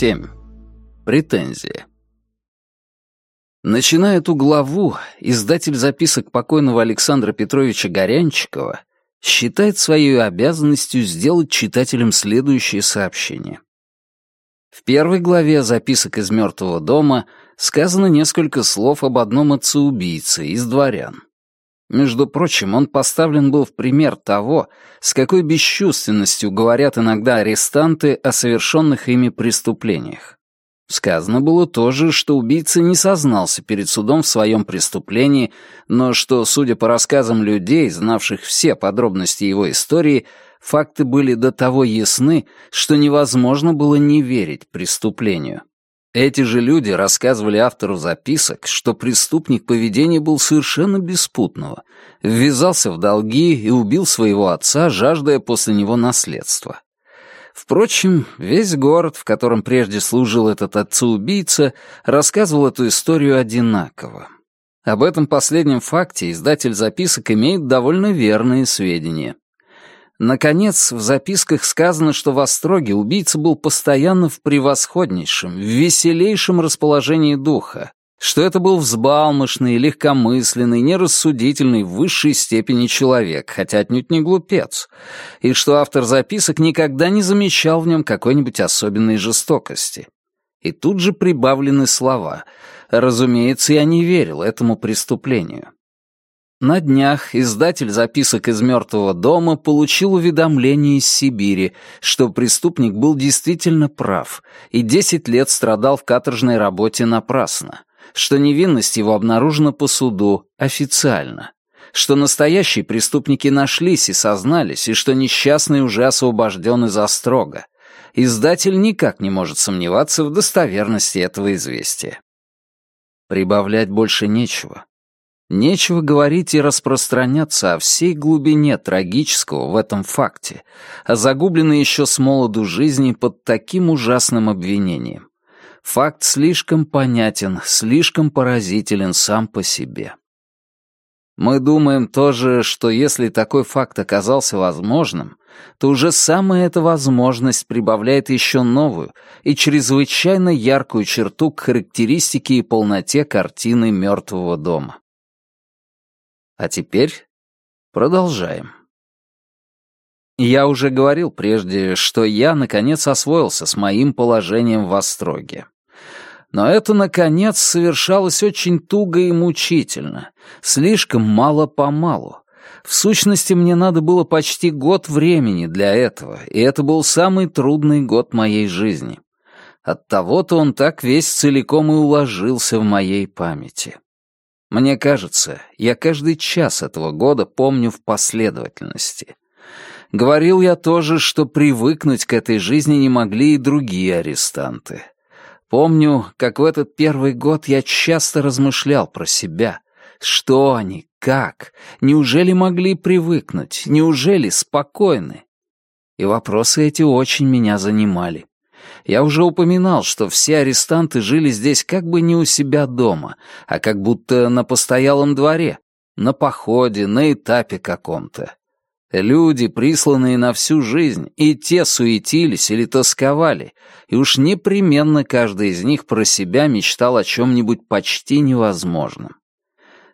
7. Претензия. Начиная эту главу, издатель записок покойного Александра Петровича Горянчикова считает своей обязанностью сделать читателям следующее сообщение. В первой главе записок из «Мертвого дома» сказано несколько слов об одном отце-убийце из дворян. Между прочим, он поставлен был в пример того, с какой бесчувственностью говорят иногда арестанты о совершенных ими преступлениях. Сказано было тоже, что убийца не сознался перед судом в своем преступлении, но что, судя по рассказам людей, знавших все подробности его истории, факты были до того ясны, что невозможно было не верить преступлению. Эти же люди рассказывали автору записок, что преступник поведения был совершенно беспутного, ввязался в долги и убил своего отца, жаждая после него наследства. Впрочем, весь город, в котором прежде служил этот отца-убийца, рассказывал эту историю одинаково. Об этом последнем факте издатель записок имеет довольно верные сведения. Наконец, в записках сказано, что в Остроге убийца был постоянно в превосходнейшем, в веселейшем расположении духа, что это был взбалмошный, легкомысленный, нерассудительный в высшей степени человек, хотя отнюдь не глупец, и что автор записок никогда не замечал в нем какой-нибудь особенной жестокости. И тут же прибавлены слова. Разумеется, я не верил этому преступлению. На днях издатель записок из «Мертвого дома» получил уведомление из Сибири, что преступник был действительно прав и десять лет страдал в каторжной работе напрасно, что невинность его обнаружена по суду официально, что настоящие преступники нашлись и сознались, и что несчастный уже освобожден из острога. Издатель никак не может сомневаться в достоверности этого известия. Прибавлять больше нечего. Нечего говорить и распространяться о всей глубине трагического в этом факте, о загубленной еще с молоду жизни под таким ужасным обвинением. Факт слишком понятен, слишком поразителен сам по себе. Мы думаем тоже, что если такой факт оказался возможным, то уже самая эта возможность прибавляет еще новую и чрезвычайно яркую черту к характеристике и полноте картины мертвого дома. А теперь продолжаем. Я уже говорил прежде, что я, наконец, освоился с моим положением в Остроге. Но это, наконец, совершалось очень туго и мучительно, слишком мало-помалу. В сущности, мне надо было почти год времени для этого, и это был самый трудный год моей жизни. Оттого-то он так весь целиком и уложился в моей памяти. Мне кажется, я каждый час этого года помню в последовательности. Говорил я тоже, что привыкнуть к этой жизни не могли и другие арестанты. Помню, как в этот первый год я часто размышлял про себя. Что они, как, неужели могли привыкнуть, неужели спокойны? И вопросы эти очень меня занимали. Я уже упоминал, что все арестанты жили здесь как бы не у себя дома, а как будто на постоялом дворе, на походе, на этапе каком-то. Люди, присланные на всю жизнь, и те суетились или тосковали, и уж непременно каждый из них про себя мечтал о чем-нибудь почти невозможном.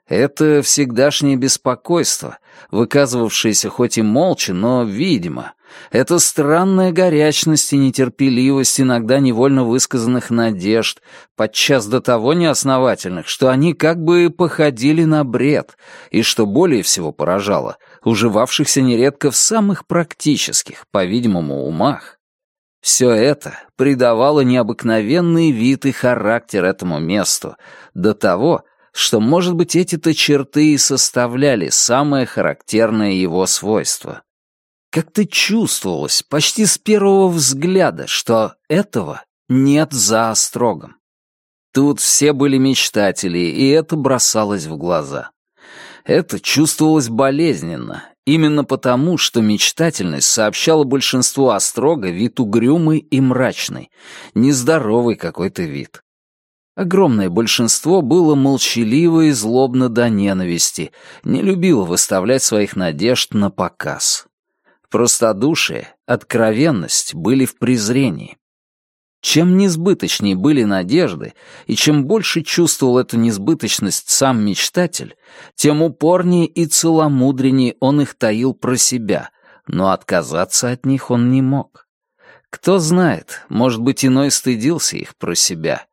Это всегдашнее беспокойство, выказывавшееся хоть и молча, но видимо. Это странная горячность и нетерпеливость иногда невольно высказанных надежд, подчас до того неосновательных, что они как бы походили на бред, и, что более всего поражало, уживавшихся нередко в самых практических, по-видимому, умах. Все это придавало необыкновенный вид и характер этому месту, до того, что, может быть, эти-то черты и составляли самое характерное его свойство. Как-то чувствовалось почти с первого взгляда, что этого нет за острогом. Тут все были мечтатели, и это бросалось в глаза. Это чувствовалось болезненно, именно потому, что мечтательность сообщала большинству острога вид угрюмый и мрачный, нездоровый какой-то вид. Огромное большинство было молчаливо и злобно до ненависти, не любило выставлять своих надежд на показ. Простодушие, откровенность были в презрении. Чем несбыточнее были надежды, и чем больше чувствовал эту несбыточность сам мечтатель, тем упорнее и целомудреннее он их таил про себя, но отказаться от них он не мог. Кто знает, может быть, иной стыдился их про себя.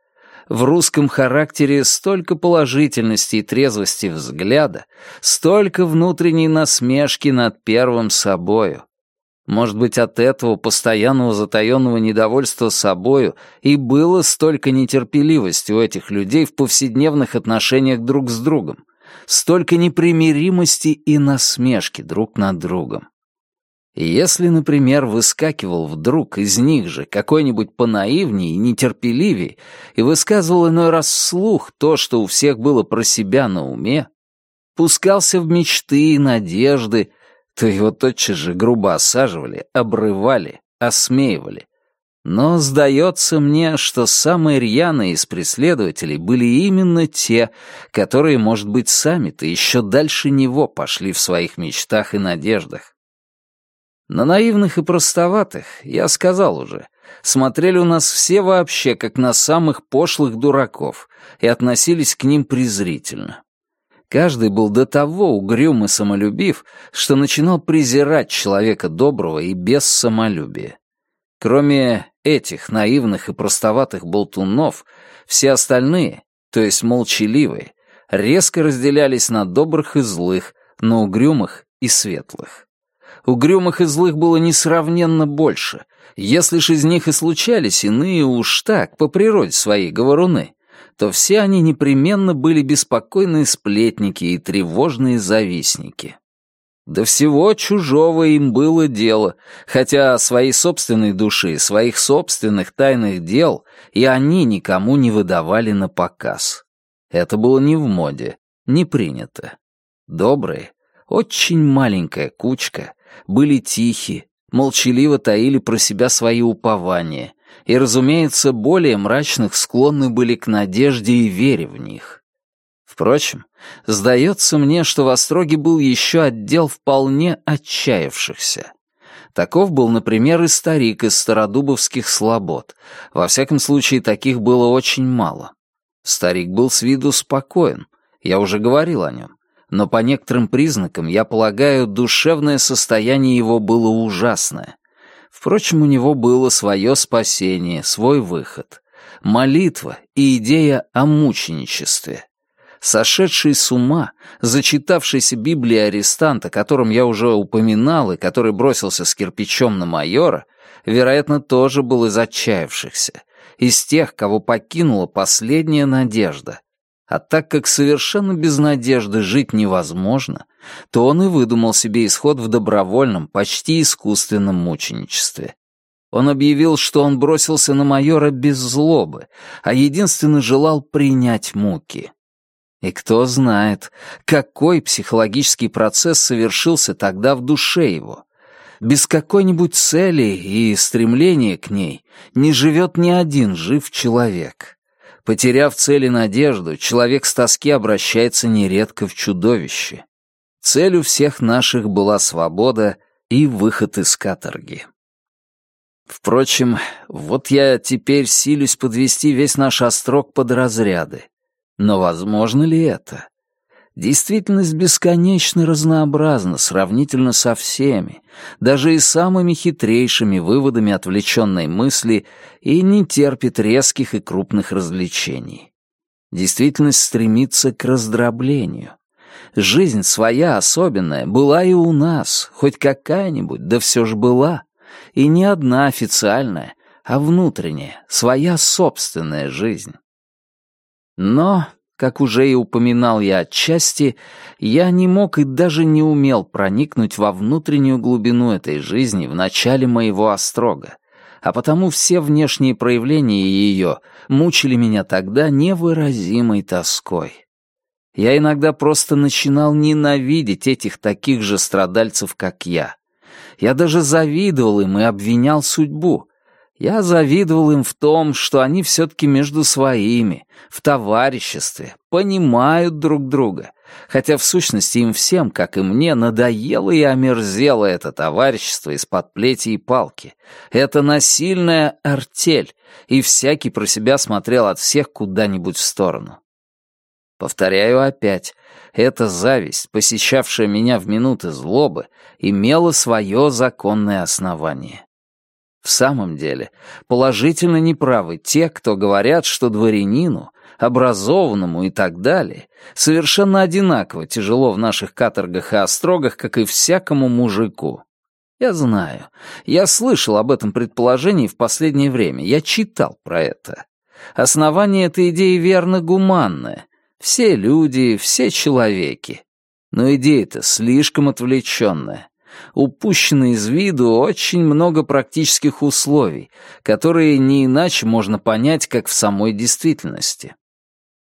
В русском характере столько положительности и трезвости взгляда, столько внутренней насмешки над первым собою. Может быть, от этого постоянного затаенного недовольства собою и было столько нетерпеливости у этих людей в повседневных отношениях друг с другом, столько непримиримости и насмешки друг над другом. Если, например, выскакивал вдруг из них же какой-нибудь понаивнее и нетерпеливее и высказывал иной раз вслух то, что у всех было про себя на уме, пускался в мечты и надежды, то его тотчас же грубо осаживали, обрывали, осмеивали. Но сдается мне, что самые рьяные из преследователей были именно те, которые, может быть, сами-то еще дальше него пошли в своих мечтах и надеждах. На наивных и простоватых, я сказал уже, смотрели у нас все вообще как на самых пошлых дураков и относились к ним презрительно. Каждый был до того угрюм и самолюбив, что начинал презирать человека доброго и без самолюбия. Кроме этих наивных и простоватых болтунов, все остальные, то есть молчаливые, резко разделялись на добрых и злых, на угрюмых и светлых. Угрюмых и злых было несравненно больше, если ж из них и случались иные уж так, по природе своей говоруны, то все они непременно были беспокойные сплетники и тревожные завистники. До всего чужого им было дело, хотя своей собственной души, своих собственных тайных дел и они никому не выдавали на показ. Это было не в моде, не принято. Добрые, очень маленькая кучка, были тихи, молчаливо таили про себя свои упования, и, разумеется, более мрачных склонны были к надежде и вере в них. Впрочем, сдается мне, что в Остроге был еще отдел вполне отчаявшихся. Таков был, например, и старик из стародубовских слобод. Во всяком случае, таких было очень мало. Старик был с виду спокоен, я уже говорил о нем, но по некоторым признакам, я полагаю, душевное состояние его было ужасное. Впрочем, у него было свое спасение, свой выход. Молитва и идея о мученичестве. Сошедший с ума, зачитавшийся Библии арестант, о котором я уже упоминал и который бросился с кирпичом на майора, вероятно, тоже был из отчаявшихся, из тех, кого покинула последняя надежда. А так как совершенно без надежды жить невозможно, то он и выдумал себе исход в добровольном, почти искусственном мученичестве. Он объявил, что он бросился на майора без злобы, а единственно желал принять муки. И кто знает, какой психологический процесс совершился тогда в душе его. Без какой-нибудь цели и стремления к ней не живет ни один жив человек. Потеряв цель и надежду, человек с тоски обращается нередко в чудовище. Целью всех наших была свобода и выход из каторги. Впрочем, вот я теперь силюсь подвести весь наш острог под разряды. Но возможно ли это? Действительность бесконечно разнообразна сравнительно со всеми, даже и самыми хитрейшими выводами отвлеченной мысли и не терпит резких и крупных развлечений. Действительность стремится к раздроблению. Жизнь своя особенная была и у нас, хоть какая-нибудь, да все же была. И не одна официальная, а внутренняя, своя собственная жизнь. Но, как уже и упоминал я отчасти, я не мог и даже не умел проникнуть во внутреннюю глубину этой жизни в начале моего острога, а потому все внешние проявления ее мучили меня тогда невыразимой тоской. Я иногда просто начинал ненавидеть этих таких же страдальцев, как я. Я даже завидовал им и обвинял судьбу. Я завидовал им в том, что они все-таки между своими, в товариществе, понимают друг друга, хотя в сущности им всем, как и мне, надоело и омерзело это товарищество из-под плети и палки. Это насильная артель, и всякий про себя смотрел от всех куда-нибудь в сторону. Повторяю опять, эта зависть, посещавшая меня в минуты злобы, имела свое законное основание. В самом деле, положительно неправы те, кто говорят, что дворянину, образованному и так далее, совершенно одинаково тяжело в наших каторгах и острогах, как и всякому мужику. Я знаю, я слышал об этом предположении в последнее время, я читал про это. Основание этой идеи верно гуманное. Все люди, все человеки. Но идея-то слишком отвлеченная упущено из виду очень много практических условий, которые не иначе можно понять, как в самой действительности.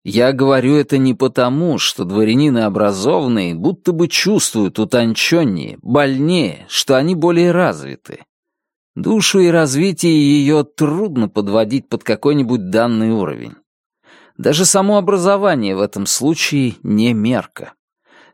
Я говорю это не потому, что дворянины образованные будто бы чувствуют утонченнее, больнее, что они более развиты. Душу и развитие ее трудно подводить под какой-нибудь данный уровень. Даже само образование в этом случае не мерка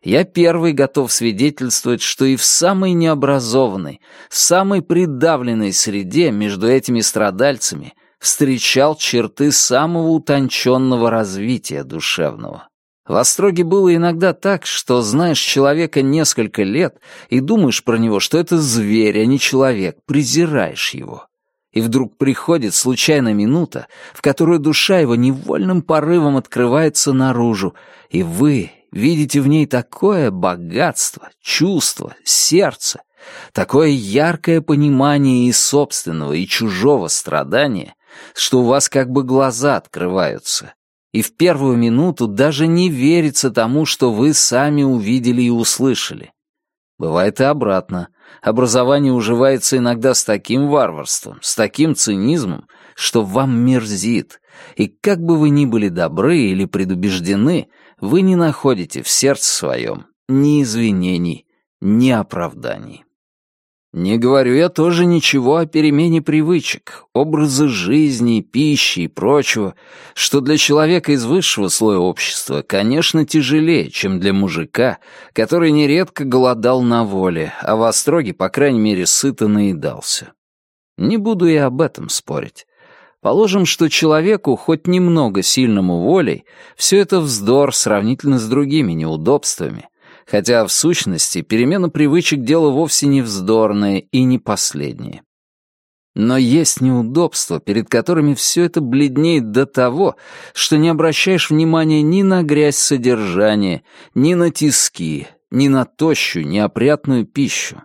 я первый готов свидетельствовать, что и в самой необразованной, в самой придавленной среде между этими страдальцами встречал черты самого утонченного развития душевного. В Остроге было иногда так, что знаешь человека несколько лет и думаешь про него, что это зверь, а не человек, презираешь его. И вдруг приходит случайная минута, в которую душа его невольным порывом открывается наружу, и вы, видите в ней такое богатство, чувство, сердце, такое яркое понимание и собственного, и чужого страдания, что у вас как бы глаза открываются, и в первую минуту даже не верится тому, что вы сами увидели и услышали. Бывает и обратно. Образование уживается иногда с таким варварством, с таким цинизмом, что вам мерзит, и как бы вы ни были добры или предубеждены, вы не находите в сердце своем ни извинений, ни оправданий. Не говорю я тоже ничего о перемене привычек, образа жизни, пищи и прочего, что для человека из высшего слоя общества, конечно, тяжелее, чем для мужика, который нередко голодал на воле, а в остроге, по крайней мере, сыто наедался. Не буду я об этом спорить. Положим, что человеку, хоть немного сильному волей, все это вздор сравнительно с другими неудобствами, хотя в сущности перемена привычек — дело вовсе не вздорное и не последнее. Но есть неудобства, перед которыми все это бледнеет до того, что не обращаешь внимания ни на грязь содержания, ни на тиски, ни на тощую, неопрятную пищу.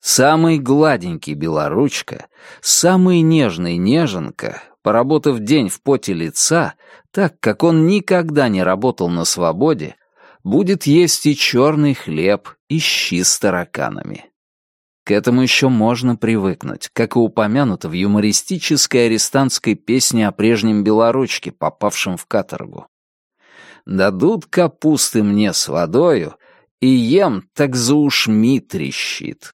Самый гладенький белоручка, самый нежный неженка, поработав день в поте лица, так как он никогда не работал на свободе, будет есть и черный хлеб, и щи с тараканами. К этому еще можно привыкнуть, как и упомянуто в юмористической арестантской песне о прежнем белоручке, попавшем в каторгу. «Дадут капусты мне с водою, и ем, так за ушми трещит».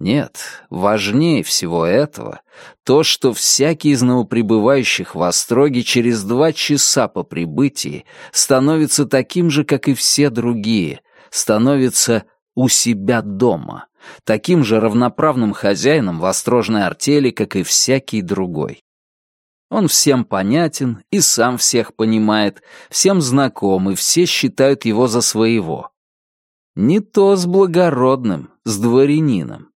Нет, важнее всего этого то, что всякий из новоприбывающих в Остроге через два часа по прибытии становится таким же, как и все другие, становится у себя дома, таким же равноправным хозяином в острожной артели, как и всякий другой. Он всем понятен и сам всех понимает, всем знаком, и все считают его за своего. Не то с благородным, с дворянином.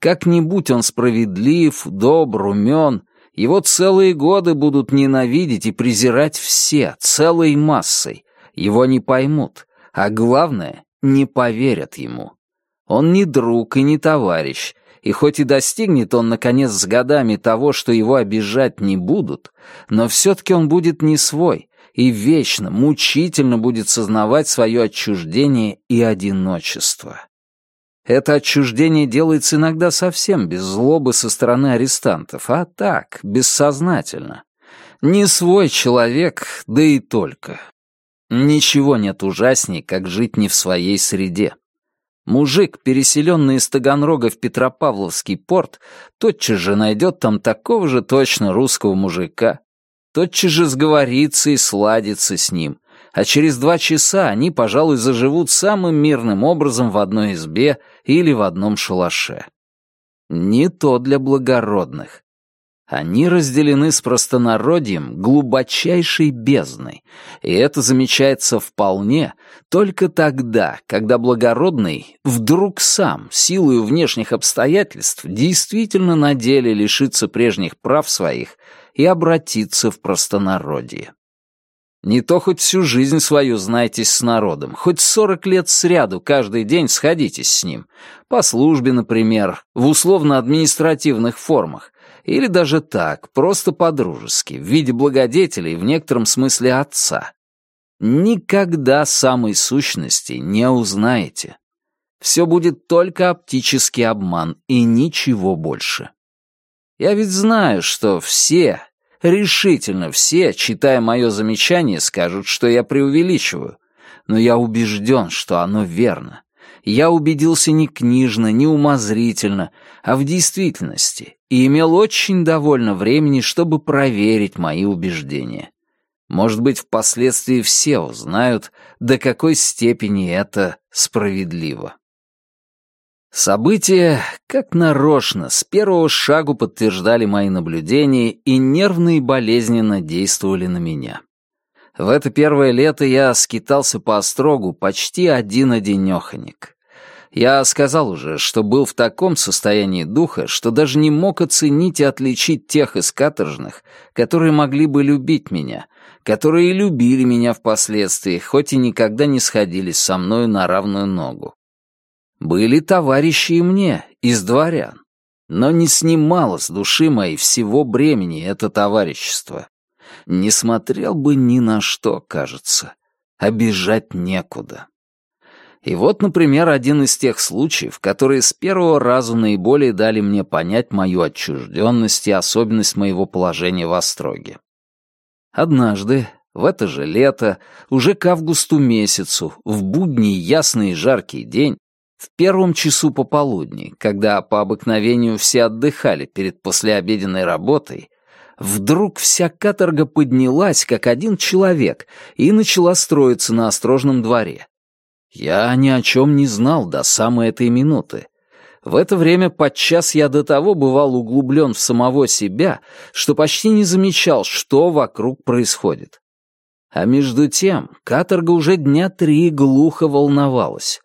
Как-нибудь он справедлив, добр, умен, его целые годы будут ненавидеть и презирать все, целой массой. Его не поймут, а главное, не поверят ему. Он не друг и не товарищ, и хоть и достигнет он, наконец, с годами того, что его обижать не будут, но все-таки он будет не свой и вечно, мучительно будет сознавать свое отчуждение и одиночество. Это отчуждение делается иногда совсем без злобы со стороны арестантов, а так, бессознательно. Не свой человек, да и только. Ничего нет ужасней, как жить не в своей среде. Мужик, переселенный из Таганрога в Петропавловский порт, тотчас же найдет там такого же точно русского мужика, тотчас же сговорится и сладится с ним, а через два часа они, пожалуй, заживут самым мирным образом в одной избе или в одном шалаше. Не то для благородных. Они разделены с простонародьем глубочайшей бездной, и это замечается вполне только тогда, когда благородный вдруг сам, силою внешних обстоятельств, действительно на деле лишится прежних прав своих и обратится в простонародье. Не то хоть всю жизнь свою знайтесь с народом, хоть сорок лет сряду каждый день сходитесь с ним, по службе, например, в условно-административных формах, или даже так, просто по-дружески, в виде благодетеля и в некотором смысле отца. Никогда самой сущности не узнаете. Все будет только оптический обман и ничего больше. Я ведь знаю, что все, решительно все, читая мое замечание, скажут, что я преувеличиваю, но я убежден, что оно верно я убедился не книжно, не умозрительно, а в действительности, и имел очень довольно времени, чтобы проверить мои убеждения. Может быть, впоследствии все узнают, до какой степени это справедливо. События, как нарочно, с первого шагу подтверждали мои наблюдения и нервно и болезненно действовали на меня. В это первое лето я скитался по острогу почти один-одинёхонек. Я сказал уже, что был в таком состоянии духа, что даже не мог оценить и отличить тех из каторжных, которые могли бы любить меня, которые любили меня впоследствии, хоть и никогда не сходились со мною на равную ногу. Были товарищи и мне, из дворян, но не снимало с души моей всего бремени это товарищество. Не смотрел бы ни на что, кажется. Обижать некуда. И вот, например, один из тех случаев, которые с первого раза наиболее дали мне понять мою отчужденность и особенность моего положения в Остроге. Однажды, в это же лето, уже к августу месяцу, в будний ясный и жаркий день, в первом часу пополудни, когда по обыкновению все отдыхали перед послеобеденной работой, вдруг вся каторга поднялась, как один человек, и начала строиться на острожном дворе. Я ни о чем не знал до самой этой минуты. В это время подчас я до того бывал углублен в самого себя, что почти не замечал, что вокруг происходит. А между тем каторга уже дня три глухо волновалась.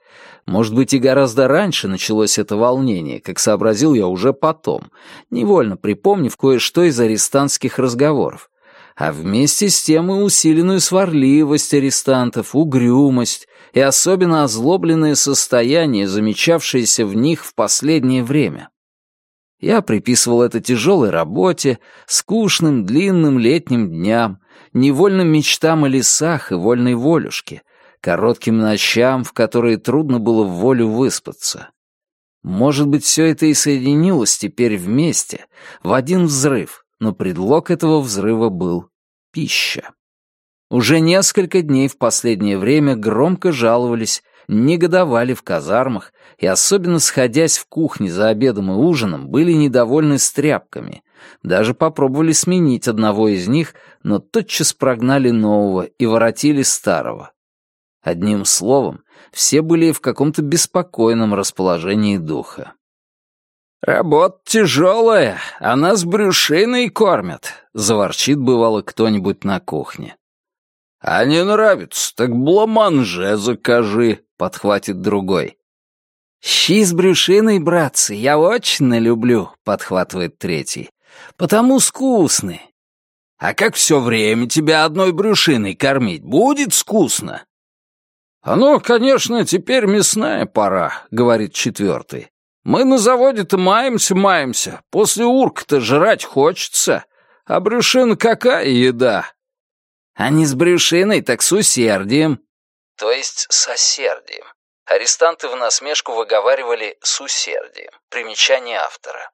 Может быть, и гораздо раньше началось это волнение, как сообразил я уже потом, невольно припомнив кое-что из арестантских разговоров. А вместе с тем и усиленную сварливость арестантов, угрюмость, и особенно озлобленное состояние, замечавшееся в них в последнее время. Я приписывал это тяжелой работе, скучным длинным летним дням, невольным мечтам о лесах и вольной волюшке, коротким ночам, в которые трудно было в волю выспаться. Может быть, все это и соединилось теперь вместе, в один взрыв, но предлог этого взрыва был пища. Уже несколько дней в последнее время громко жаловались, негодовали в казармах и, особенно сходясь в кухне за обедом и ужином, были недовольны стряпками. Даже попробовали сменить одного из них, но тотчас прогнали нового и воротили старого. Одним словом, все были в каком-то беспокойном расположении духа. «Работа тяжелая, а нас брюшиной кормят», — заворчит бывало кто-нибудь на кухне. «А не нравится, так бламанже закажи», — подхватит другой. «Щи с брюшиной, братцы, я очень люблю», — подхватывает третий. «Потому скусны». «А как все время тебя одной брюшиной кормить? Будет скучно?» «Оно, конечно, теперь мясная пора», — говорит четвертый. «Мы на заводе-то маемся-маемся, после урка-то жрать хочется. А брюшина какая еда? А не с брюшиной, так с усердием. То есть с осердием. Арестанты в насмешку выговаривали с усердием. Примечание автора.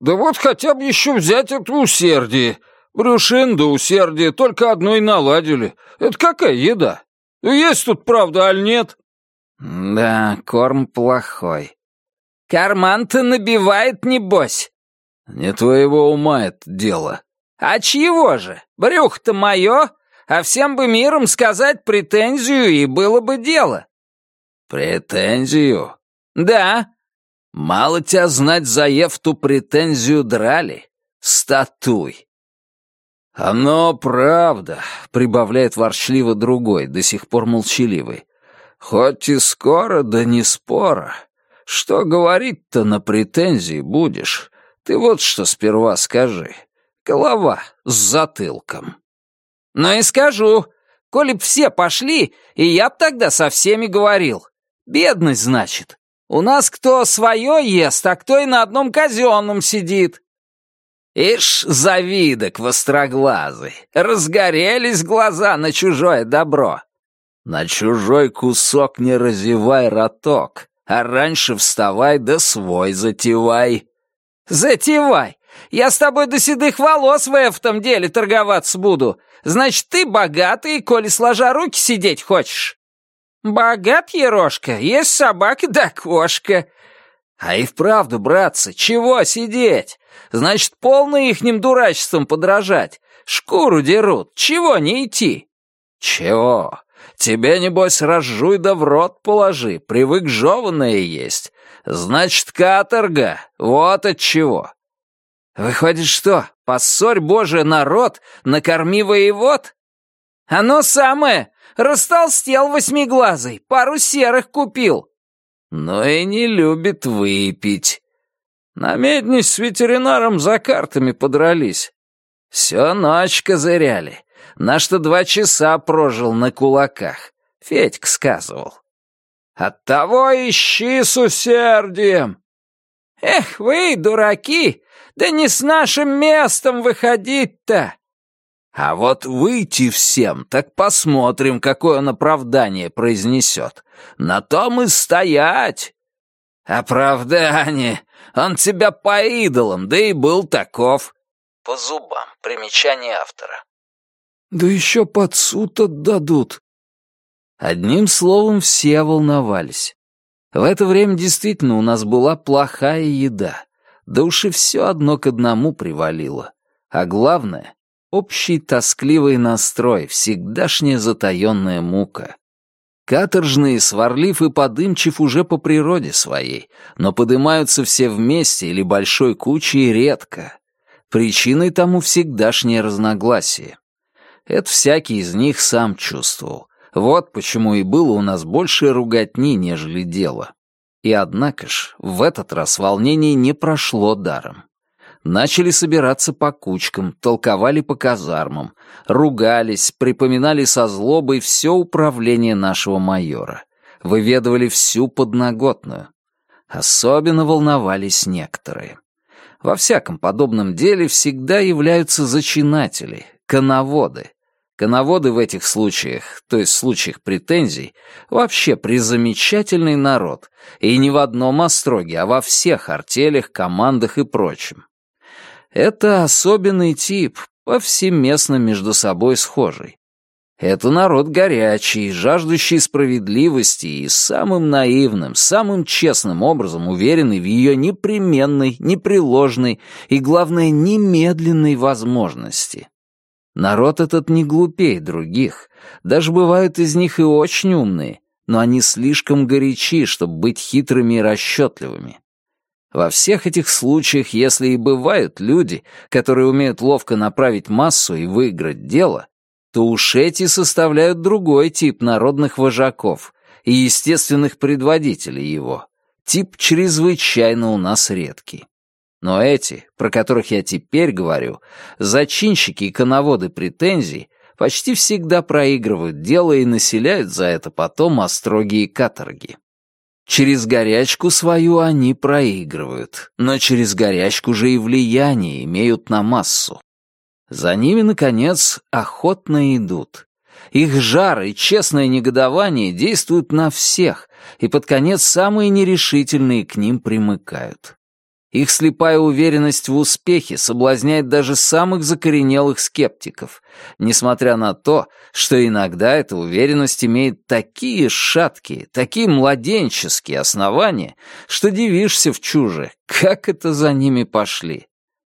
Да вот хотя бы еще взять это усердие. Брюшин да усердие только одно и наладили. Это какая еда? Есть тут правда, аль нет? Да, корм плохой. Карман-то набивает, небось. Не твоего ума это дело. А чьего же? Брюх-то мое, а всем бы миром сказать претензию, и было бы дело. Претензию? Да. Мало тебя знать, заев ту претензию драли. Статуй. «Оно правда», — прибавляет ворчливо другой, до сих пор молчаливый. «Хоть и скоро, да не спора. Что говорить-то на претензии будешь? Ты вот что сперва скажи. Голова с затылком». «Ну и скажу. Коли б все пошли, и я б тогда со всеми говорил. Бедность, значит. У нас кто свое ест, а кто и на одном казенном сидит. Ишь, завидок востроглазый, разгорелись глаза на чужое добро. На чужой кусок не разевай роток, а раньше вставай да свой затевай. Затевай! Я с тобой до седых волос в этом деле торговаться буду. Значит, ты богатый, коли сложа руки сидеть хочешь. Богат, Ерошка, есть собака да кошка. А и вправду, братцы, чего сидеть? Значит, полно ихним дурачеством подражать. Шкуру дерут, чего не идти? Чего? Тебе, небось, разжуй да в рот положи, привык жеванное есть. Значит, каторга, вот от чего. Выходит, что, поссорь, Боже, народ, накорми воевод? Оно самое, растолстел восьмиглазый, пару серых купил. Но и не любит выпить. На медне с ветеринаром за картами подрались. Все ночь козыряли. На что два часа прожил на кулаках. Федька сказывал. «Оттого ищи с усердием!» «Эх вы, дураки! Да не с нашим местом выходить-то!» А вот выйти всем, так посмотрим, какое он оправдание произнесет. На том и стоять. Оправдание. Он тебя по идолам, да и был таков. По зубам. Примечание автора. Да еще под суд отдадут. Одним словом, все волновались. В это время действительно у нас была плохая еда. Да уж и все одно к одному привалило. А главное, Общий тоскливый настрой, всегдашняя затаённая мука. Каторжные, сварлив и подымчив уже по природе своей, но подымаются все вместе или большой кучей редко. Причиной тому всегдашнее разногласие. Это всякий из них сам чувствовал. Вот почему и было у нас больше руготни, нежели дело. И однако ж, в этот раз волнение не прошло даром начали собираться по кучкам, толковали по казармам, ругались, припоминали со злобой все управление нашего майора, выведывали всю подноготную. Особенно волновались некоторые. Во всяком подобном деле всегда являются зачинатели, коноводы. Коноводы в этих случаях, то есть в случаях претензий, вообще призамечательный народ, и не в одном остроге, а во всех артелях, командах и прочем. Это особенный тип, повсеместно между собой схожий. Это народ горячий, жаждущий справедливости и самым наивным, самым честным образом уверенный в ее непременной, непреложной и, главное, немедленной возможности. Народ этот не глупей других, даже бывают из них и очень умные, но они слишком горячи, чтобы быть хитрыми и расчетливыми. Во всех этих случаях, если и бывают люди, которые умеют ловко направить массу и выиграть дело, то уж эти составляют другой тип народных вожаков и естественных предводителей его, тип чрезвычайно у нас редкий. Но эти, про которых я теперь говорю, зачинщики и коноводы претензий, почти всегда проигрывают дело и населяют за это потом остроги и каторги. Через горячку свою они проигрывают, но через горячку же и влияние имеют на массу. За ними, наконец, охотно идут. Их жар и честное негодование действуют на всех, и под конец самые нерешительные к ним примыкают. Их слепая уверенность в успехе соблазняет даже самых закоренелых скептиков, несмотря на то, что иногда эта уверенность имеет такие шаткие, такие младенческие основания, что дивишься в чуже, как это за ними пошли.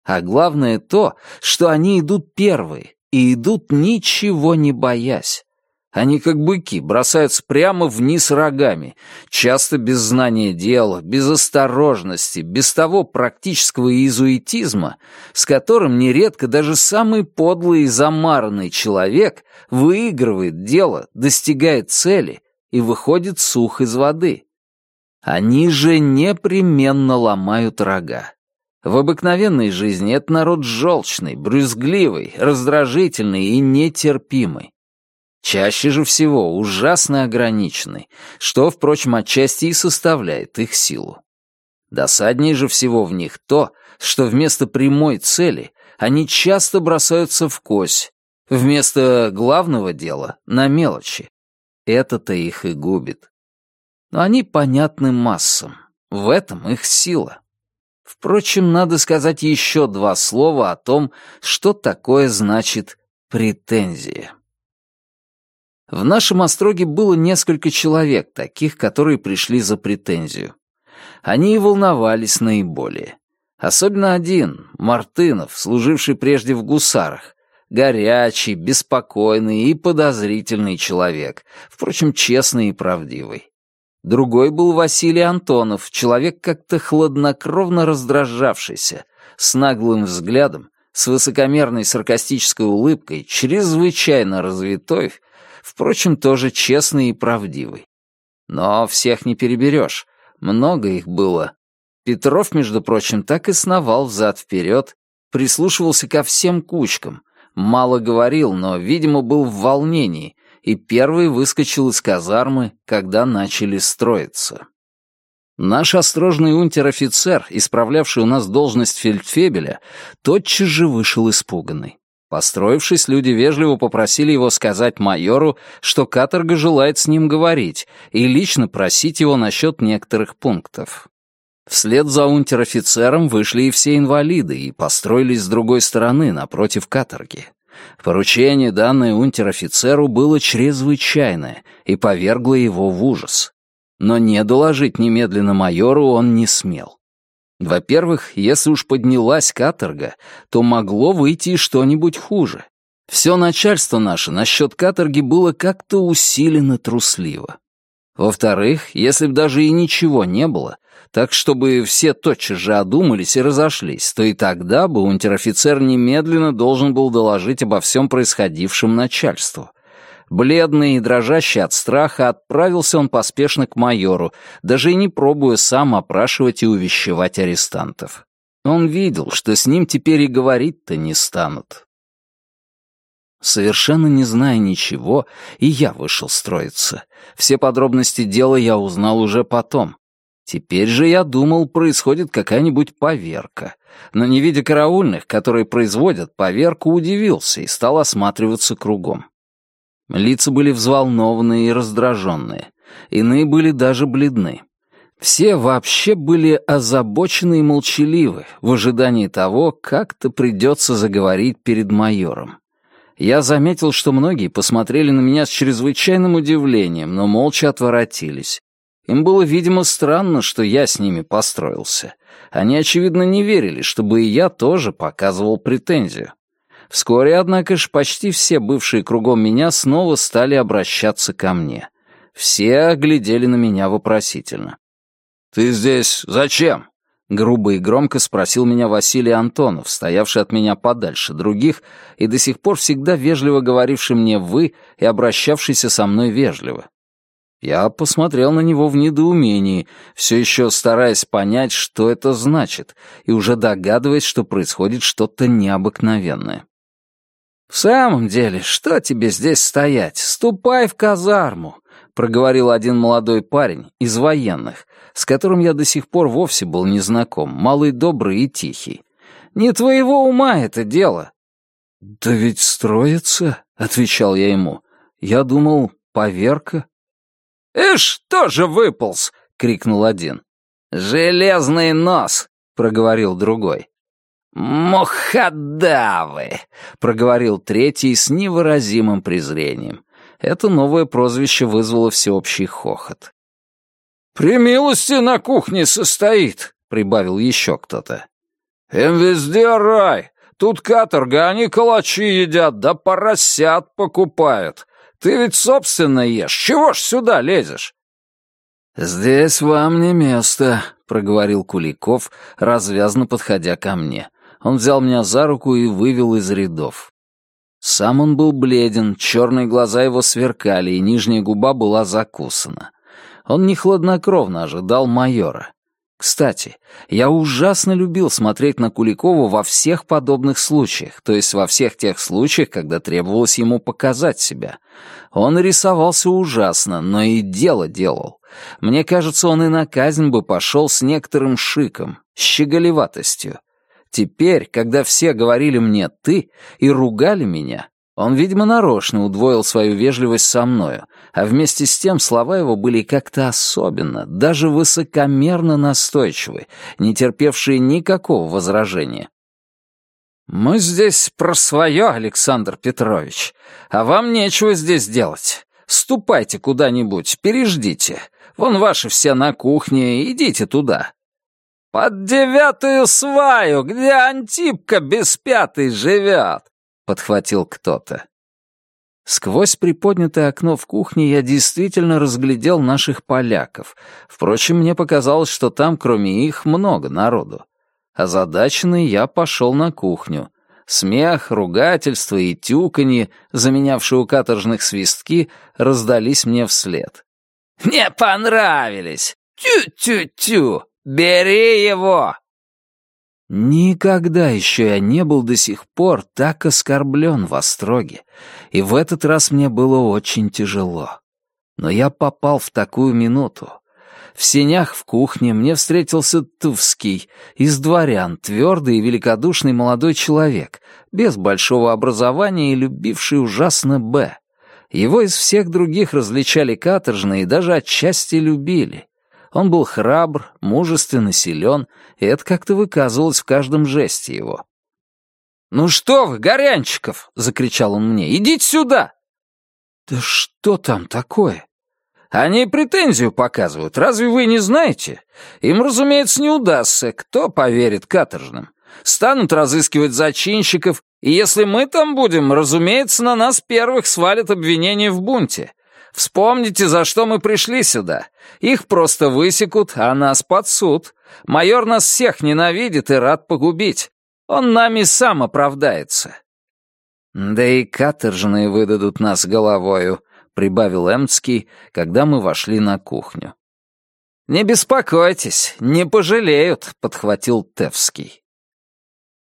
А главное то, что они идут первые и идут ничего не боясь. Они, как быки, бросаются прямо вниз рогами, часто без знания дела, без осторожности, без того практического иезуитизма, с которым нередко даже самый подлый и замаранный человек выигрывает дело, достигает цели и выходит сух из воды. Они же непременно ломают рога. В обыкновенной жизни это народ желчный, брюзгливый, раздражительный и нетерпимый. Чаще же всего ужасно ограниченный, что, впрочем, отчасти и составляет их силу. Досаднее же всего в них то, что вместо прямой цели они часто бросаются в кось, вместо главного дела — на мелочи. Это-то их и губит. Но они понятны массам, в этом их сила. Впрочем, надо сказать еще два слова о том, что такое значит претензия. В нашем остроге было несколько человек, таких, которые пришли за претензию. Они и волновались наиболее. Особенно один, Мартынов, служивший прежде в гусарах. Горячий, беспокойный и подозрительный человек, впрочем, честный и правдивый. Другой был Василий Антонов, человек как-то хладнокровно раздражавшийся, с наглым взглядом, с высокомерной саркастической улыбкой, чрезвычайно развитой, впрочем, тоже честный и правдивый. Но всех не переберешь, много их было. Петров, между прочим, так и сновал взад-вперед, прислушивался ко всем кучкам, мало говорил, но, видимо, был в волнении, и первый выскочил из казармы, когда начали строиться. Наш осторожный унтер-офицер, исправлявший у нас должность фельдфебеля, тотчас же вышел испуганный. Построившись, люди вежливо попросили его сказать майору, что каторга желает с ним говорить, и лично просить его насчет некоторых пунктов. Вслед за унтер-офицером вышли и все инвалиды и построились с другой стороны, напротив каторги. Поручение, данное унтер-офицеру, было чрезвычайное и повергло его в ужас. Но не доложить немедленно майору он не смел. Во-первых, если уж поднялась каторга, то могло выйти и что-нибудь хуже. Все начальство наше насчет каторги было как-то усиленно трусливо. Во-вторых, если б даже и ничего не было, так чтобы все тотчас же одумались и разошлись, то и тогда бы унтер-офицер немедленно должен был доложить обо всем происходившем начальству. Бледный и дрожащий от страха, отправился он поспешно к майору, даже и не пробуя сам опрашивать и увещевать арестантов. Он видел, что с ним теперь и говорить-то не станут. Совершенно не зная ничего, и я вышел строиться. Все подробности дела я узнал уже потом. Теперь же я думал, происходит какая-нибудь поверка. Но не видя караульных, которые производят поверку, удивился и стал осматриваться кругом. Лица были взволнованные и раздраженные. Иные были даже бледны. Все вообще были озабочены и молчаливы в ожидании того, как-то придется заговорить перед майором. Я заметил, что многие посмотрели на меня с чрезвычайным удивлением, но молча отворотились. Им было, видимо, странно, что я с ними построился. Они, очевидно, не верили, чтобы и я тоже показывал претензию. Вскоре, однако ж, почти все бывшие кругом меня снова стали обращаться ко мне. Все глядели на меня вопросительно. «Ты здесь зачем?» — грубо и громко спросил меня Василий Антонов, стоявший от меня подальше других и до сих пор всегда вежливо говоривший мне «вы» и обращавшийся со мной вежливо. Я посмотрел на него в недоумении, все еще стараясь понять, что это значит, и уже догадываясь, что происходит что-то необыкновенное. «В самом деле, что тебе здесь стоять? Ступай в казарму!» — проговорил один молодой парень из военных, с которым я до сих пор вовсе был незнаком, малый добрый и тихий. «Не твоего ума это дело!» «Да ведь строится», — отвечал я ему. «Я думал, поверка». «Эш, тоже выполз!» — крикнул один. «Железный нос!» — проговорил другой. «Мохадавы!» — проговорил третий с невыразимым презрением. Это новое прозвище вызвало всеобщий хохот. «Примилости на кухне состоит», — прибавил еще кто-то. «Им везде рай. Тут каторга, они калачи едят, да поросят покупают. Ты ведь собственно ешь. Чего ж сюда лезешь?» «Здесь вам не место», — проговорил Куликов, развязно подходя ко мне. Он взял меня за руку и вывел из рядов. Сам он был бледен, черные глаза его сверкали, и нижняя губа была закусана. Он не хладнокровно ожидал майора. Кстати, я ужасно любил смотреть на Куликова во всех подобных случаях, то есть во всех тех случаях, когда требовалось ему показать себя. Он рисовался ужасно, но и дело делал. Мне кажется, он и на казнь бы пошел с некоторым шиком, щеголеватостью. Теперь, когда все говорили мне «ты» и ругали меня, он, видимо, нарочно удвоил свою вежливость со мною, а вместе с тем слова его были как-то особенно, даже высокомерно настойчивы, не терпевшие никакого возражения. «Мы здесь про свое, Александр Петрович, а вам нечего здесь делать. Ступайте куда-нибудь, переждите. Вон ваши все на кухне, идите туда. «Под девятую сваю, где Антипка без пятой живет!» — подхватил кто-то. Сквозь приподнятое окно в кухне я действительно разглядел наших поляков. Впрочем, мне показалось, что там, кроме их, много народу. Озадаченный я пошел на кухню. Смех, ругательство и тюканье, заменявшие у каторжных свистки, раздались мне вслед. «Не понравились! Тю-тю-тю! «Бери его!» Никогда еще я не был до сих пор так оскорблен в Остроге, и в этот раз мне было очень тяжело. Но я попал в такую минуту. В сенях в кухне мне встретился Тувский, из дворян, твердый и великодушный молодой человек, без большого образования и любивший ужасно Б. Его из всех других различали каторжные и даже отчасти любили. Он был храбр, мужественно силен, и это как-то выказывалось в каждом жесте его. «Ну что вы, Горянчиков!» — закричал он мне. «Идите сюда!» «Да что там такое?» «Они претензию показывают, разве вы не знаете? Им, разумеется, не удастся, кто поверит каторжным. Станут разыскивать зачинщиков, и если мы там будем, разумеется, на нас первых свалят обвинения в бунте. Вспомните, за что мы пришли сюда. Их просто высекут, а нас под суд. Майор нас всех ненавидит и рад погубить. Он нами сам оправдается». «Да и каторжные выдадут нас головою», — прибавил Эмцкий, когда мы вошли на кухню. «Не беспокойтесь, не пожалеют», — подхватил Тевский.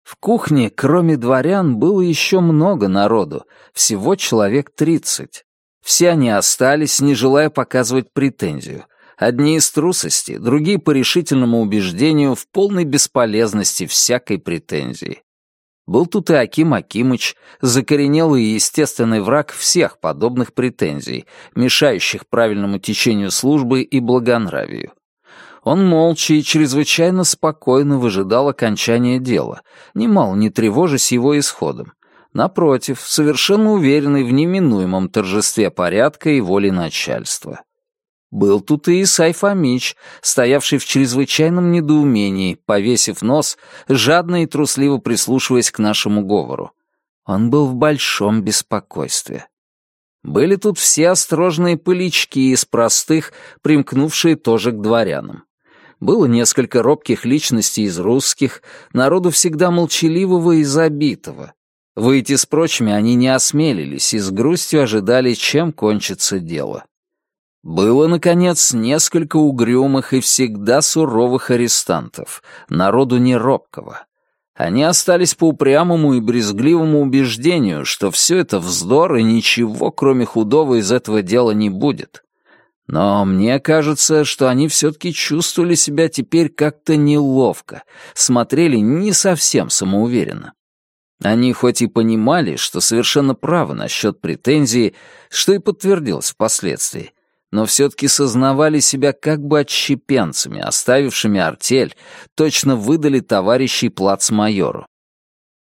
В кухне, кроме дворян, было еще много народу, всего человек тридцать. Все они остались, не желая показывать претензию. Одни из трусости, другие по решительному убеждению в полной бесполезности всякой претензии. Был тут и Аким Акимыч, закоренелый и естественный враг всех подобных претензий, мешающих правильному течению службы и благонравию. Он молча и чрезвычайно спокойно выжидал окончания дела, немало не тревожась его исходом, Напротив, совершенно уверенный в неминуемом торжестве порядка и воли начальства. Был тут и Исай Фомич, стоявший в чрезвычайном недоумении, повесив нос, жадно и трусливо прислушиваясь к нашему говору. Он был в большом беспокойстве. Были тут все осторожные пылички из простых, примкнувшие тоже к дворянам. Было несколько робких личностей из русских, народу всегда молчаливого и забитого. Выйти с прочими они не осмелились и с грустью ожидали, чем кончится дело. Было, наконец, несколько угрюмых и всегда суровых арестантов, народу неробкого. Они остались по упрямому и брезгливому убеждению, что все это вздор и ничего, кроме худого, из этого дела не будет. Но мне кажется, что они все-таки чувствовали себя теперь как-то неловко, смотрели не совсем самоуверенно. Они хоть и понимали, что совершенно правы насчет претензии, что и подтвердилось впоследствии, но все-таки сознавали себя как бы отщепенцами, оставившими артель, точно выдали товарищей плацмайору.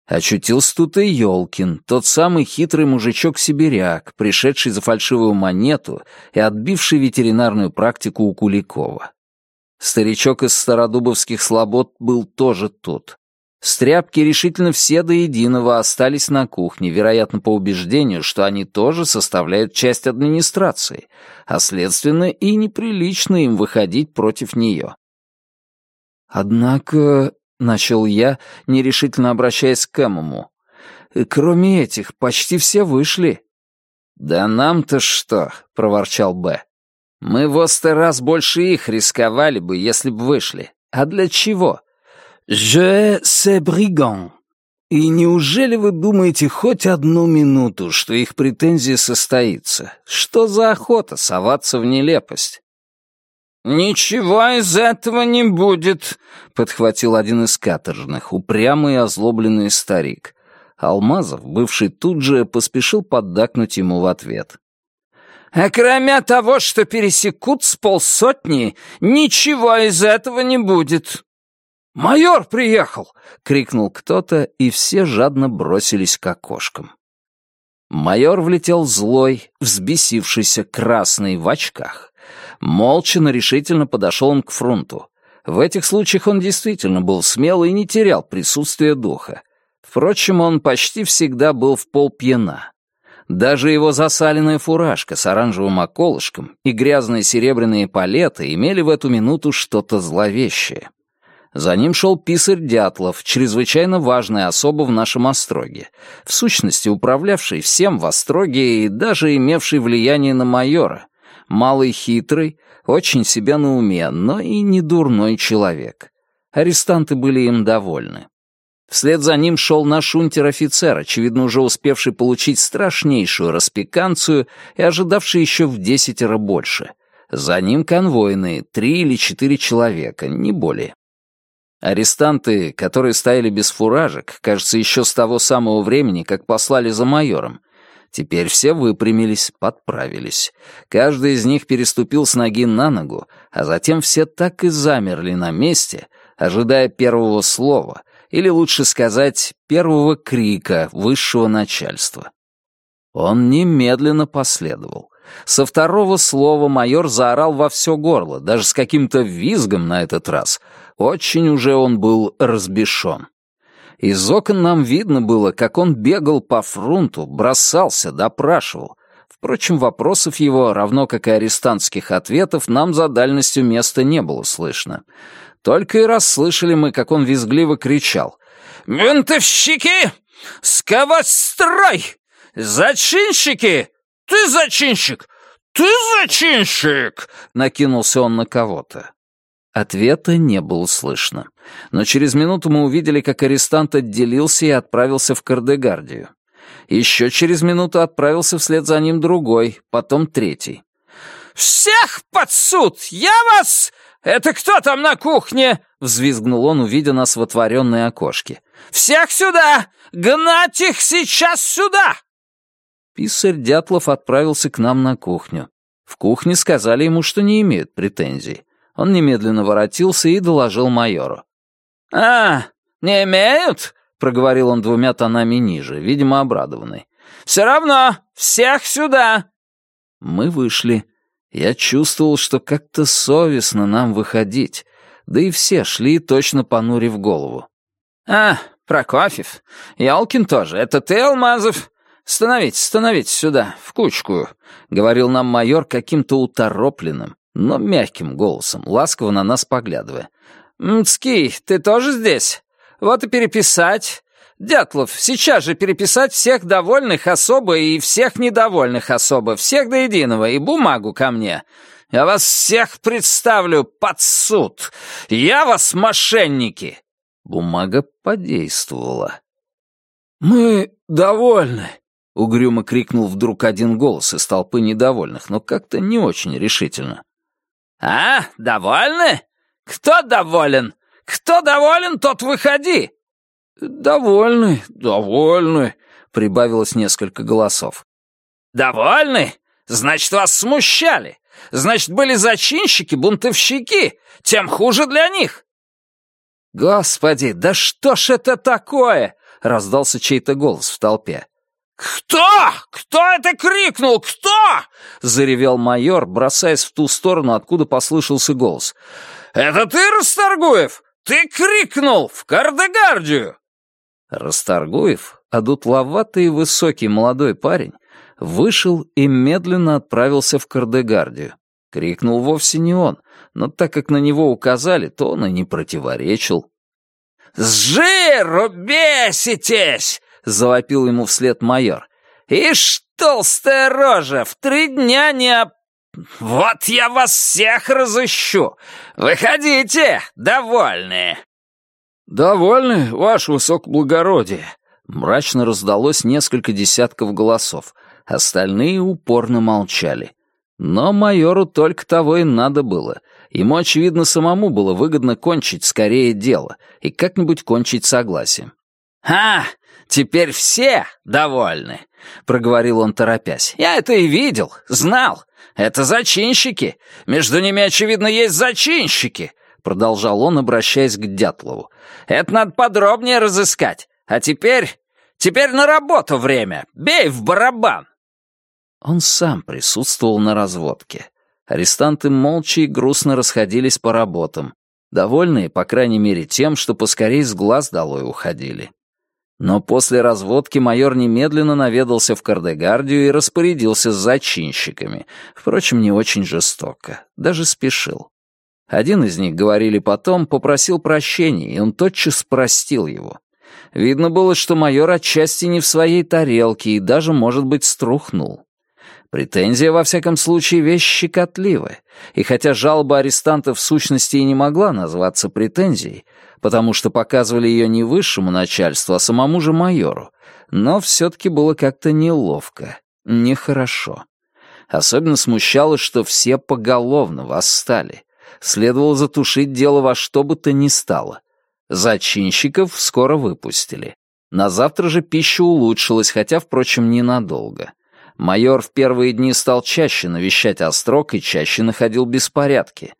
Очутился тут и Ёлкин, тот самый хитрый мужичок-сибиряк, пришедший за фальшивую монету и отбивший ветеринарную практику у Куликова. Старичок из стародубовских слобод был тоже тут. Стряпки решительно все до единого остались на кухне, вероятно, по убеждению, что они тоже составляют часть администрации, а, следственно, и неприлично им выходить против нее. Однако — начал я, нерешительно обращаясь к Эмому. «Кроме этих, почти все вышли». «Да нам-то что?» — проворчал Б. «Мы в раз больше их рисковали бы, если бы вышли. А для чего?» «Je sais brigand». И неужели вы думаете хоть одну минуту, что их претензия состоится? Что за охота соваться в нелепость? «Ничего из этого не будет», — подхватил один из каторжных, упрямый и озлобленный старик. Алмазов, бывший тут же, поспешил поддакнуть ему в ответ. «А кроме того, что пересекут с полсотни, ничего из этого не будет». «Майор приехал!» — крикнул кто-то, и все жадно бросились к окошкам. Майор влетел злой, взбесившийся, красный, в очках. Молча, но решительно подошел он к фронту. В этих случаях он действительно был смел и не терял присутствия духа. Впрочем, он почти всегда был в полпьяна. Даже его засаленная фуражка с оранжевым околышком и грязные серебряные палеты имели в эту минуту что-то зловещее. За ним шел писарь Дятлов, чрезвычайно важная особа в нашем Остроге, в сущности управлявший всем в Остроге и даже имевший влияние на майора, малый хитрый, очень себя на уме, но и не дурной человек. Арестанты были им довольны. Вслед за ним шел наш унтер-офицер, очевидно, уже успевший получить страшнейшую распеканцию и ожидавший еще в десятеро больше. За ним конвойные, три или четыре человека, не более. Арестанты, которые стояли без фуражек, кажется, еще с того самого времени, как послали за майором, Теперь все выпрямились, подправились. Каждый из них переступил с ноги на ногу, а затем все так и замерли на месте, ожидая первого слова, или лучше сказать, первого крика высшего начальства. Он немедленно последовал. Со второго слова майор заорал во все горло, даже с каким-то визгом на этот раз. Очень уже он был разбешен. Из окон нам видно было, как он бегал по фронту, бросался, допрашивал. Впрочем, вопросов его, равно как и арестантских ответов, нам за дальностью места не было слышно. Только и расслышали мы, как он визгливо кричал. «Ментовщики! Сковать строй! Зачинщики! Ты зачинщик! Ты зачинщик!» Накинулся он на кого-то. Ответа не было слышно. Но через минуту мы увидели, как арестант отделился и отправился в Кардегардию. Еще через минуту отправился вслед за ним другой, потом третий. «Всех под суд! Я вас... Это кто там на кухне?» — взвизгнул он, увидя нас в отворенной окошке. «Всех сюда! Гнать их сейчас сюда!» Писарь Дятлов отправился к нам на кухню. В кухне сказали ему, что не имеют претензий. Он немедленно воротился и доложил майору. «А, не имеют?» — проговорил он двумя тонами ниже, видимо, обрадованный. «Все равно, всех сюда!» Мы вышли. Я чувствовал, что как-то совестно нам выходить, да и все шли, точно понурив голову. «А, Прокофьев, Ялкин тоже, это ты, Алмазов? Становитесь, становитесь сюда, в кучку», — говорил нам майор каким-то уторопленным, но мягким голосом, ласково на нас поглядывая. «Мцкий, ты тоже здесь? Вот и переписать. Дятлов, сейчас же переписать всех довольных особо и всех недовольных особо, всех до единого, и бумагу ко мне. Я вас всех представлю под суд. Я вас мошенники!» Бумага подействовала. «Мы довольны», — угрюмо крикнул вдруг один голос из толпы недовольных, но как-то не очень решительно. «А, довольны? Кто доволен? Кто доволен, тот выходи!» «Довольны, довольны», — прибавилось несколько голосов. «Довольны? Значит, вас смущали. Значит, были зачинщики, бунтовщики. Тем хуже для них. «Господи, да что ж это такое?» — раздался чей-то голос в толпе. «Кто? Кто это крикнул? Кто?» — заревел майор, бросаясь в ту сторону, откуда послышался голос. «Это ты, Расторгуев? Ты крикнул в Кардегардию!» Расторгуев, одутловатый и высокий молодой парень, вышел и медленно отправился в Кардегардию. Крикнул вовсе не он, но так как на него указали, то он и не противоречил. «С жиру беситесь!» — завопил ему вслед майор. «Ишь, толстая рожа, в три дня не об... Вот я вас всех разыщу! Выходите, довольные!» «Довольны, ваше высокоблагородие!» Мрачно раздалось несколько десятков голосов. Остальные упорно молчали. Но майору только того и надо было. Ему, очевидно, самому было выгодно кончить скорее дело и как-нибудь кончить согласием. «А, теперь все довольны», — проговорил он, торопясь. «Я это и видел, знал. Это зачинщики. Между ними, очевидно, есть зачинщики», — продолжал он, обращаясь к Дятлову. «Это надо подробнее разыскать. А теперь... Теперь на работу время. Бей в барабан!» Он сам присутствовал на разводке. Арестанты молча и грустно расходились по работам, довольные, по крайней мере, тем, что поскорей с глаз долой уходили. Но после разводки майор немедленно наведался в Кардегардию и распорядился с зачинщиками, впрочем, не очень жестоко, даже спешил. Один из них, говорили потом, попросил прощения, и он тотчас простил его. Видно было, что майор отчасти не в своей тарелке и даже, может быть, струхнул. Претензия, во всяком случае, вещь щекотливая, и хотя жалоба арестанта в сущности и не могла назваться претензией, потому что показывали ее не высшему начальству, а самому же майору, но все-таки было как-то неловко, нехорошо. Особенно смущало, что все поголовно восстали. Следовало затушить дело во что бы то ни стало. Зачинщиков скоро выпустили. На завтра же пища улучшилась, хотя, впрочем, ненадолго. Майор в первые дни стал чаще навещать острог и чаще находил беспорядки.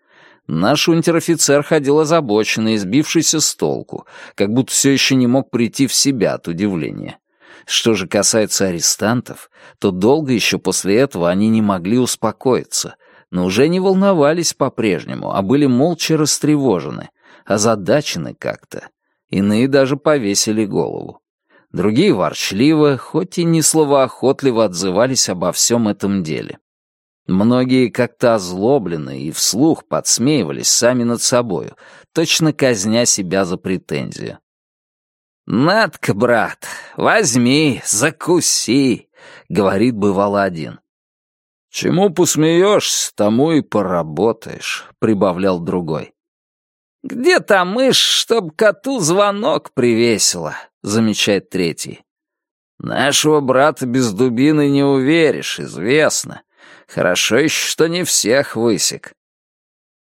Наш унтер-офицер ходил озабоченный, сбившийся с толку, как будто все еще не мог прийти в себя от удивления. Что же касается арестантов, то долго еще после этого они не могли успокоиться, но уже не волновались по-прежнему, а были молча растревожены, озадачены как-то. Иные даже повесили голову. Другие ворчливо, хоть и не словоохотливо отзывались обо всем этом деле. Многие как-то озлоблены и вслух подсмеивались сами над собою, точно казня себя за претензию. «Надка, брат, возьми, закуси», — говорит бывало один. «Чему посмеешься, тому и поработаешь», — прибавлял другой. «Где та мышь, чтоб коту звонок привесила?» — замечает третий. «Нашего брата без дубины не уверишь, известно. Хорошо еще, что не всех высек».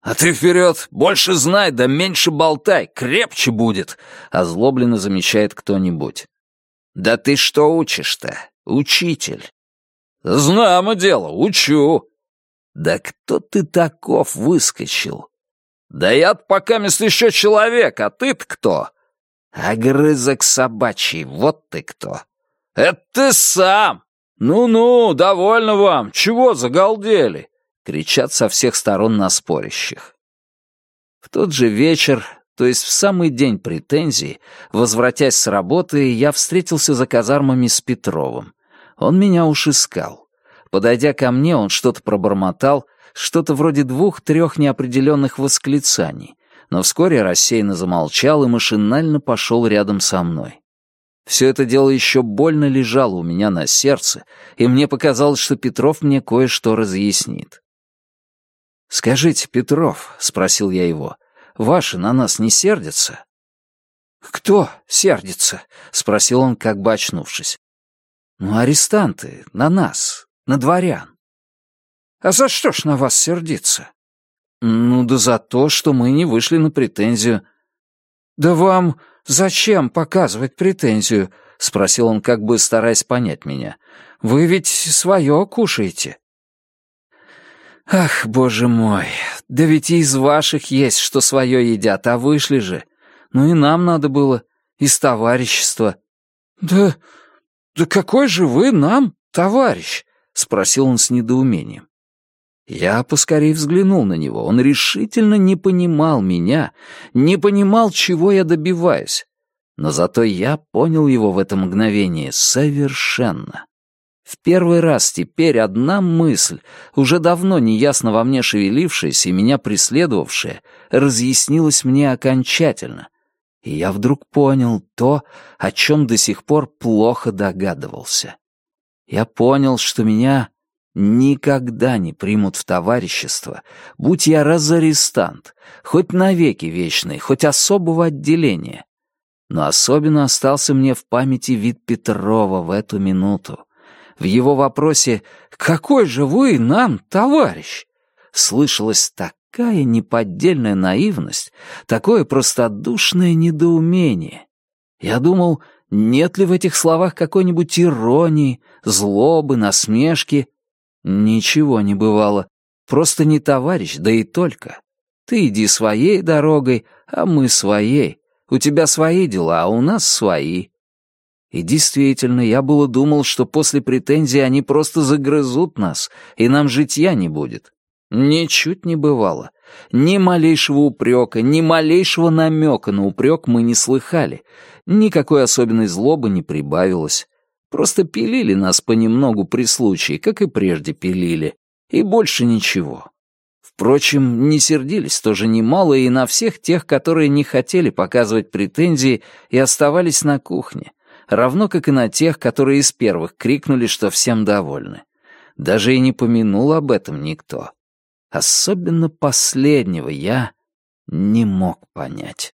«А ты вперед! Больше знай, да меньше болтай, крепче будет!» — озлобленно замечает кто-нибудь. «Да ты что учишь-то, учитель?» «Знамо дело, учу». «Да кто ты таков выскочил?» «Да я пока мест еще человек, а ты-то кто?» «Огрызок собачий, вот ты кто!» «Это ты сам!» «Ну-ну, довольно вам! Чего загалдели?» — кричат со всех сторон на спорящих. В тот же вечер, то есть в самый день претензий, возвратясь с работы, я встретился за казармами с Петровым. Он меня уж искал. Подойдя ко мне, он что-то пробормотал, что-то вроде двух-трех неопределенных восклицаний, но вскоре рассеянно замолчал и машинально пошел рядом со мной. Все это дело еще больно лежало у меня на сердце, и мне показалось, что Петров мне кое-что разъяснит. «Скажите, Петров», — спросил я его, — «ваши на нас не сердятся?» «Кто сердится?» — спросил он, как бы очнувшись. «Ну, арестанты, на нас, на дворян». «А за что ж на вас сердиться?» «Ну да за то, что мы не вышли на претензию». «Да вам зачем показывать претензию?» — спросил он, как бы стараясь понять меня. «Вы ведь свое кушаете». Ах, боже мой, да ведь и из ваших есть, что свое едят, а вышли же. Ну и нам надо было, из товарищества. Да, да какой же вы нам, товарищ? Спросил он с недоумением. Я поскорее взглянул на него. Он решительно не понимал меня, не понимал, чего я добиваюсь. Но зато я понял его в это мгновение совершенно. В первый раз теперь одна мысль, уже давно неясно во мне шевелившаяся и меня преследовавшая, разъяснилась мне окончательно. И я вдруг понял то, о чем до сих пор плохо догадывался. Я понял, что меня никогда не примут в товарищество, будь я разарестант, хоть навеки вечный, хоть особого отделения. Но особенно остался мне в памяти вид Петрова в эту минуту. В его вопросе «Какой же вы нам, товарищ?» слышалась такая неподдельная наивность, такое простодушное недоумение. Я думал, нет ли в этих словах какой-нибудь иронии, злобы, насмешки. Ничего не бывало. Просто не товарищ, да и только. Ты иди своей дорогой, а мы своей. У тебя свои дела, а у нас свои. И действительно, я было думал, что после претензий они просто загрызут нас, и нам житья не будет. Ничуть не бывало. Ни малейшего упрека, ни малейшего намека на упрек мы не слыхали. Никакой особенной злобы не прибавилось. Просто пилили нас понемногу при случае, как и прежде пилили. И больше ничего. Впрочем, не сердились тоже немало и на всех тех, которые не хотели показывать претензии и оставались на кухне равно как и на тех, которые из первых крикнули, что всем довольны. Даже и не помянул об этом никто. Особенно последнего я не мог понять.